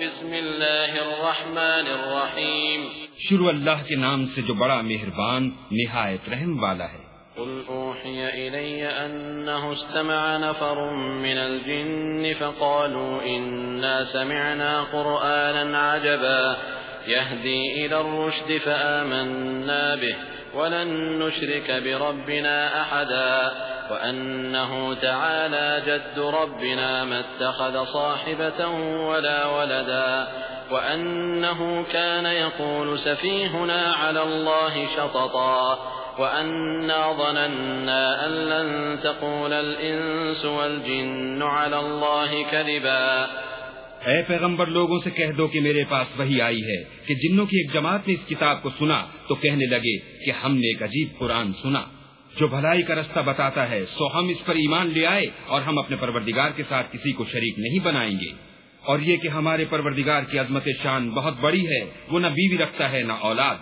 بسم الله الرحمن الرحيم شروع اللہ کے نام سے جو بڑا مہربان نہایت رحم والا ہے۔ قل أوحي إلي أنه استمع نفر من الجن فقالوا إنا سمعنا قرآنا عجبا۔ يهدي إلى الرشد فآمنا به ولن نشرك بربنا أحدا وأنه تعالى جد ربنا ما اتخذ صاحبة ولا ولدا وأنه كان يقول سفيهنا على الله شططا وأنا ظننا أن لن تقول الإنس والجن على الله كذبا اے پیغمبر، لوگوں سے کہہ دو کہ میرے پاس وہی آئی ہے کہ جنوں کی ایک جماعت نے اس کتاب کو سنا تو کہنے لگے کہ ہم نے ایک عجیب قرآن سنا۔ جو بھلائی کا رستہ بتاتا ہے، سو ہم اس پر ایمان لے آئے اور ہم اپنے پروردگار کے ساتھ کسی کو شریک نہیں بنائیں گے۔ اور یہ کہ ہمارے پروردگار کی عظمت شان بہت بڑی ہے، وہ نہ بیوی رکھتا ہے، نہ اولاد۔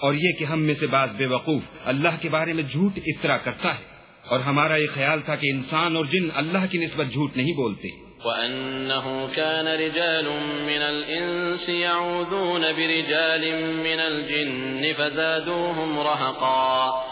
اور یہ کہ ہم میں سے بعض بے وقوف اللہ کے بارے میں جھوٹ اس طرح کرتا ہے۔ اور ہمارا یہ خیال تھا کہ انسان اور جن اللہ کی نسبت جھوٹ نہیں بولتے۔ وأنه كان رجال من الإنس يعوذون برجال من الجن فزادوهم رهقا۔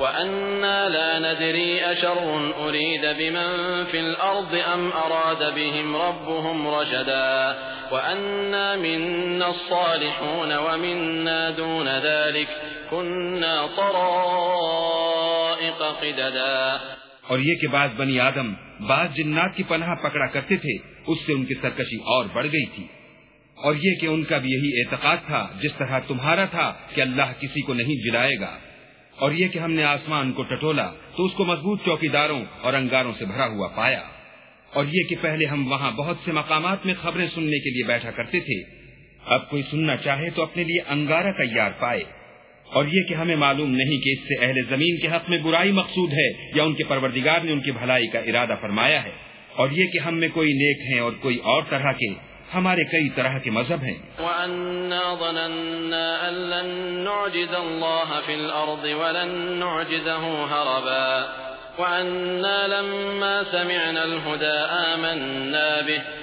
وأنا لا ندري أشر أريد بمن في الأرض أم أراد بهم ربهم رشدا وأنا منا الصالحون ومنا دون ذلك كنا طرائق قددا اور یہ کہ بعض بنی آدم بعض جنات کی پناہ پکڑا کرتے تھے، اس سے ان کی سرکشی اور بڑھ گئی تھی۔ اور یہ کہ ان کا بھی یہی اعتقاد تھا جس طرح تمہارا تھا کہ اللہ کسی کو نہیں جلائے گا۔ اور یہ کہ ہم نے آسمان کو ٹٹولا تو اس کو مضبوط چوکی داروں اور انگاروں سے بھرا ہوا پایا۔ اور یہ کہ پہلے ہم وہاں بہت سے مقامات میں خبریں سننے کے لیے بیٹھا کرتے تھے۔ اب کوئی سننا چاہے تو اپنے لیے انگارہ تیار پائے۔ اور یہ کہ ہمیں معلوم نہیں کہ اس سے اہل زمین کے حق میں برائی مقصود ہے یا ان کے پروردگار نے ان کی بھلائی کا ارادہ فرمایا ہے۔ اور یہ کہ ہم میں کوئی نیک ہیں اور کوئی اور طرح کے۔ ہمارے کئی طرح کے مذہب ہیں۔ وَأَنَّا ظَنَنَّا أَن لَن نُعْجِزَ اللَّهَ فِي الْأَرْضِ وَلَن نُعْجِزَهُ هَرَبًا وَأَنَّا لَمَّا سَمِعْنَا الْهُدَى آمَنَّا بِهِ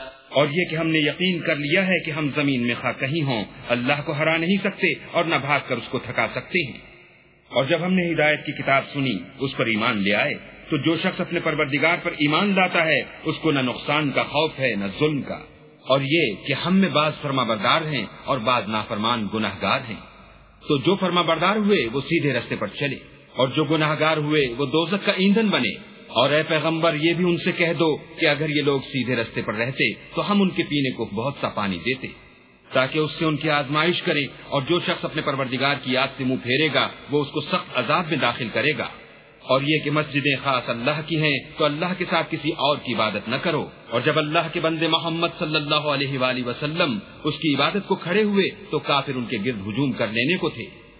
اور یہ کہ ہم نے یقین کر لیا ہے کہ ہم زمین میں خواہ کہیں ہوں، اللہ کو ہرا نہیں سکتے اور نہ بھاگ کر اس کو تھکا سکتے ہیں۔ اور جب ہم نے ہدایت کی کتاب سنی، اس پر ایمان لے آئے، تو جو شخص اپنے پروردگار پر ایمان لاتا ہے، اس کو نہ نقصان کا خوف ہے، نہ ظلم کا۔ اور یہ کہ ہم میں بعض فرما بردار ہیں اور بعض نافرمان گناہ گار ہیں۔ تو جو فرما بردار ہوئے، وہ سیدھے رستے پر چلے، اور جو گناہ گار ہوئے، وہ دوزک کا ایندھن بنے۔ اور اے پیغمبر، یہ بھی ان سے کہہ دو کہ اگر یہ لوگ سیدھے رستے پر رہتے تو ہم ان کے پینے کو بہت سا پانی دیتے، تاکہ اس سے ان کی آزمائش کرے اور جو شخص اپنے پروردگار کی یاد سے منہ پھیرے گا، وہ اس کو سخت عذاب میں داخل کرے گا۔ اور یہ کہ مسجدیں خاص اللہ کی ہیں تو اللہ کے ساتھ کسی اور کی عبادت نہ کرو۔ اور جب اللہ کے بندے محمد صلی اللہ علیہ وآلہ وسلم اس کی عبادت کو کھڑے ہوئے تو کافر ان کے گرد ہجوم کر لینے کو تھے۔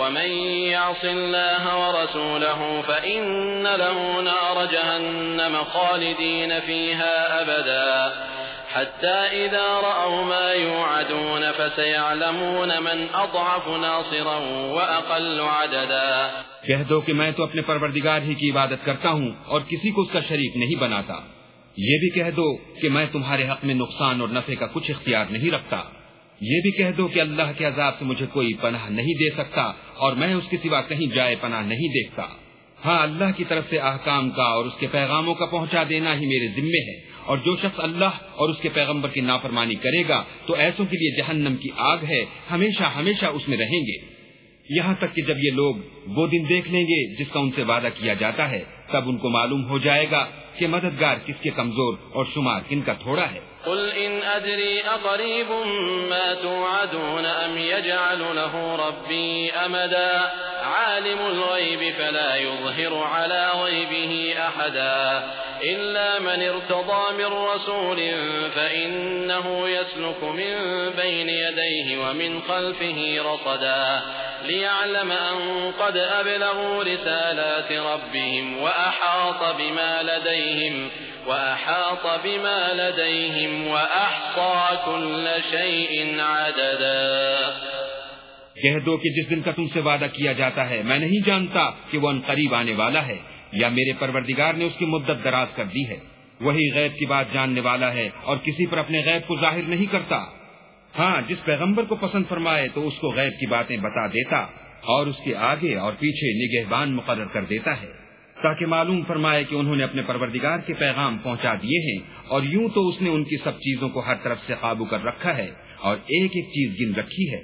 ومن يعص الله ورسوله فإن له نار جهنم خالدين فيها أبدا حتى إذا رأوا ما يوعدون فسيعلمون من أضعف ناصرا وأقل عددا کہہ دو کہ میں تو اپنے پروردگار ہی کی عبادت کرتا ہوں اور کسی کو اس کا شریک نہیں بناتا۔ یہ بھی کہہ دو کہ میں تمہارے حق میں نقصان اور نفع کا کچھ اختیار نہیں رکھتا۔ یہ بھی کہہ دو کہ اللہ کے عذاب سے مجھے کوئی پناہ نہیں دے سکتا اور میں اس کے سوا کہیں جائے پناہ نہیں دیکھتا۔ ہاں اللہ کی طرف سے احکام کا اور اس کے پیغاموں کا پہنچا دینا ہی میرے ذمے ہے۔ اور جو شخص اللہ اور اس کے پیغمبر کی نافرمانی کرے گا، تو ایسوں کے لیے جہنم کی آگ ہے۔ ہمیشہ ہمیشہ اس میں رہیں گے۔ یہاں تک کہ جب یہ لوگ وہ دن دیکھ لیں گے جس کا ان سے وعدہ کیا جاتا ہے، تب ان کو معلوم ہو جائے گا کہ مددگار کس کے کمزور اور شمار کن کا تھوڑا ہے۔ قل إن أدري أقريب ما توعدون أم يجعل له ربي أمدا؟ عالم الغيب فلا يظهر على غيبه أحدا. إلا من ارتضى من رسول فإنه يسلك من بين يديه ومن خلفه رصدا. ليعلم أن قد أبلغوا رسالات ربهم وأحاط بما لديهم وأحاط بما لديهم وأحصى كل شيء عددا کہہ دو کہ جس دن کا تم سے وعدہ کیا جاتا ہے، میں نہیں جانتا کہ وہ ان قریب آنے والا ہے یا میرے پروردگار نے اس کی مدت دراز کر دی ہے۔ وہی غیب کی بات جاننے والا ہے اور کسی پر اپنے غیب کو ظاہر نہیں کرتا۔ ہاں جس پیغمبر کو پسند فرمائے تو اس کو غیب کی باتیں بتا دیتا اور اس کے آگے اور پیچھے نگہبان مقرر کر دیتا ہے۔ تاکہ معلوم فرمائے کہ انہوں نے اپنے پروردگار کے پیغام پہنچا دیے ہیں اور یوں تو اس نے ان کی سب چیزوں کو ہر طرف سے قابو کر رکھا ہے اور ایک ایک چیز گن رکھی ہے۔